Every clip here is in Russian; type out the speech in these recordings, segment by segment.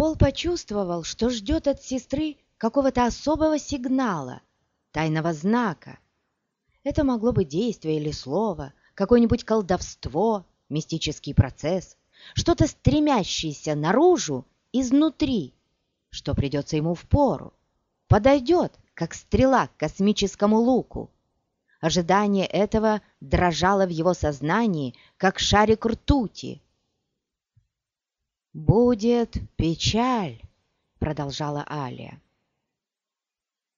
Пол почувствовал, что ждет от сестры какого-то особого сигнала, тайного знака. Это могло быть действие или слово, какое-нибудь колдовство, мистический процесс, что-то стремящееся наружу изнутри, что придется ему в пору, подойдет, как стрела к космическому луку. Ожидание этого дрожало в его сознании, как шарик ртути. «Будет печаль», — продолжала Алия.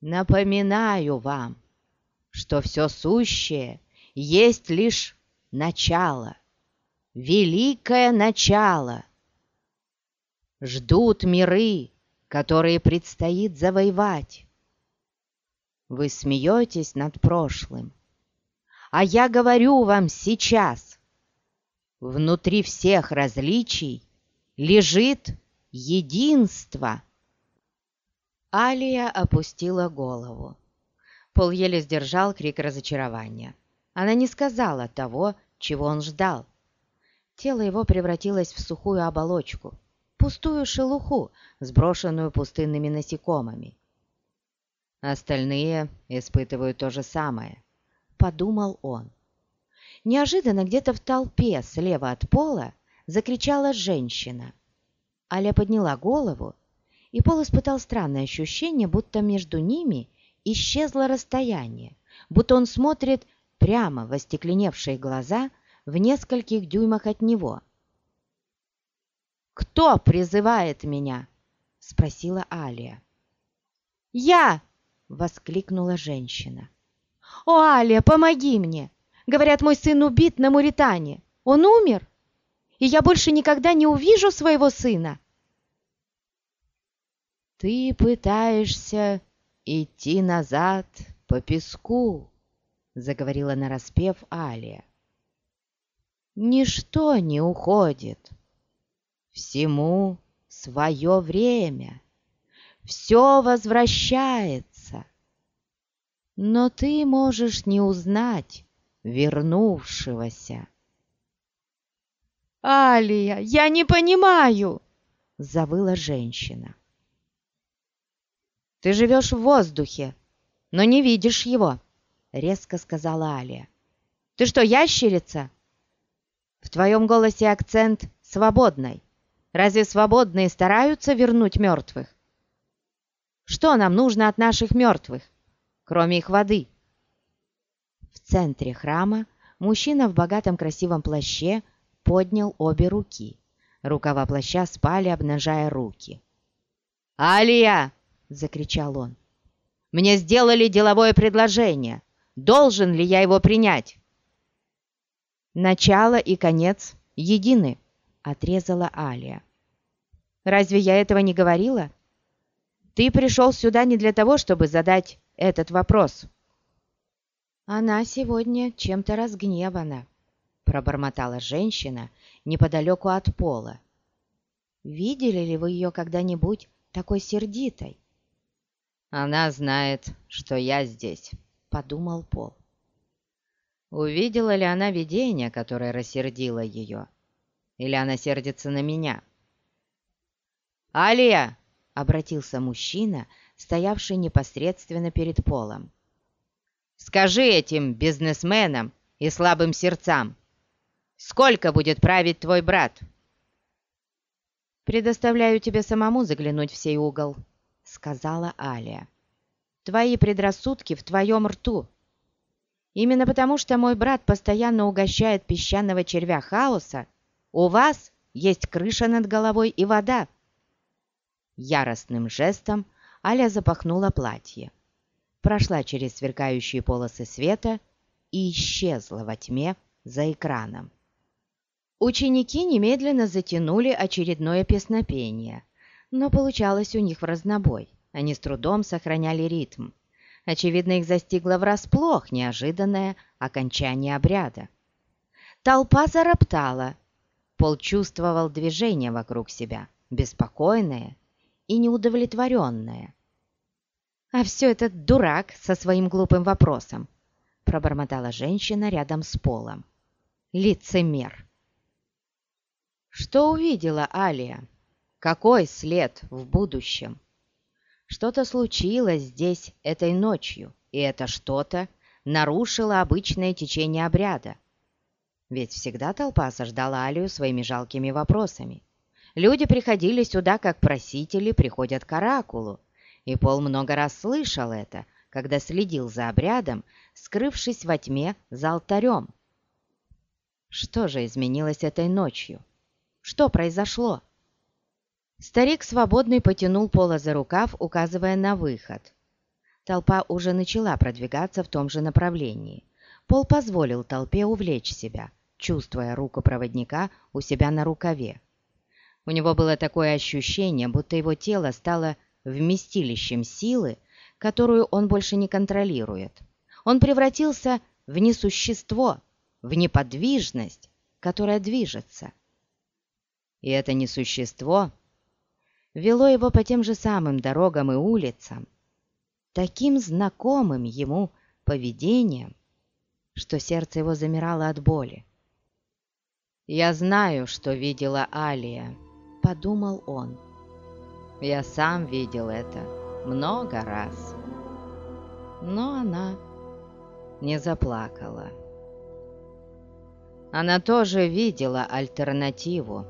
«Напоминаю вам, что все сущее есть лишь начало, великое начало. Ждут миры, которые предстоит завоевать. Вы смеетесь над прошлым, а я говорю вам сейчас, внутри всех различий лежит единство. Алия опустила голову. Пол еле сдержал крик разочарования. Она не сказала того, чего он ждал. Тело его превратилось в сухую оболочку, пустую шелуху, сброшенную пустынными насекомыми. Остальные испытывают то же самое, подумал он. Неожиданно где-то в толпе слева от пола закричала женщина. Аля подняла голову, и Пол испытал странное ощущение, будто между ними исчезло расстояние, будто он смотрит прямо в остекленевшие глаза в нескольких дюймах от него. «Кто призывает меня?» — спросила Алия. «Я!» — воскликнула женщина. «О, Алия, помоги мне! Говорят, мой сын убит на Муритане. Он умер, и я больше никогда не увижу своего сына!» «Ты пытаешься идти назад по песку», — заговорила нараспев Алия. «Ничто не уходит. Всему свое время. Все возвращается. Но ты можешь не узнать вернувшегося». «Алия, я не понимаю!» — завыла женщина. «Ты живешь в воздухе, но не видишь его», — резко сказала Алия. «Ты что, ящерица?» «В твоем голосе акцент свободный. Разве свободные стараются вернуть мертвых?» «Что нам нужно от наших мертвых, кроме их воды?» В центре храма мужчина в богатом красивом плаще поднял обе руки. Рукава плаща спали, обнажая руки. «Алия!» — закричал он. «Мне сделали деловое предложение. Должен ли я его принять?» «Начало и конец едины», — отрезала Алия. «Разве я этого не говорила? Ты пришел сюда не для того, чтобы задать этот вопрос». Она сегодня чем-то разгневана, пробормотала женщина неподалеку от пола. Видели ли вы ее когда-нибудь такой сердитой? Она знает, что я здесь подумал Пол. Увидела ли она видение, которое рассердило ее? Или она сердится на меня? «Алия!» — обратился мужчина, стоявший непосредственно перед Полом. «Скажи этим бизнесменам и слабым сердцам, сколько будет править твой брат?» «Предоставляю тебе самому заглянуть в сей угол», — сказала Алия. Твои предрассудки в твоем рту. Именно потому, что мой брат постоянно угощает песчаного червя хаоса, у вас есть крыша над головой и вода. Яростным жестом Аля запахнула платье, прошла через сверкающие полосы света и исчезла во тьме за экраном. Ученики немедленно затянули очередное песнопение, но получалось у них в разнобой. Они с трудом сохраняли ритм. Очевидно, их застигло врасплох неожиданное окончание обряда. Толпа зароптала. Пол чувствовал движение вокруг себя, беспокойное и неудовлетворенное. «А все этот дурак со своим глупым вопросом», пробормотала женщина рядом с полом. «Лицемер!» Что увидела Алия? Какой след в будущем? Что-то случилось здесь этой ночью, и это что-то нарушило обычное течение обряда. Ведь всегда толпа осаждала Алию своими жалкими вопросами. Люди приходили сюда, как просители приходят к оракулу, и Пол много раз слышал это, когда следил за обрядом, скрывшись во тьме за алтарем. Что же изменилось этой ночью? Что произошло? Старик свободный потянул Пола за рукав, указывая на выход. Толпа уже начала продвигаться в том же направлении. Пол позволил толпе увлечь себя, чувствуя руку проводника у себя на рукаве. У него было такое ощущение, будто его тело стало вместилищем силы, которую он больше не контролирует. Он превратился в несущество, в неподвижность, которая движется. И это несущество вело его по тем же самым дорогам и улицам, таким знакомым ему поведением, что сердце его замирало от боли. «Я знаю, что видела Алия», — подумал он. «Я сам видел это много раз». Но она не заплакала. Она тоже видела альтернативу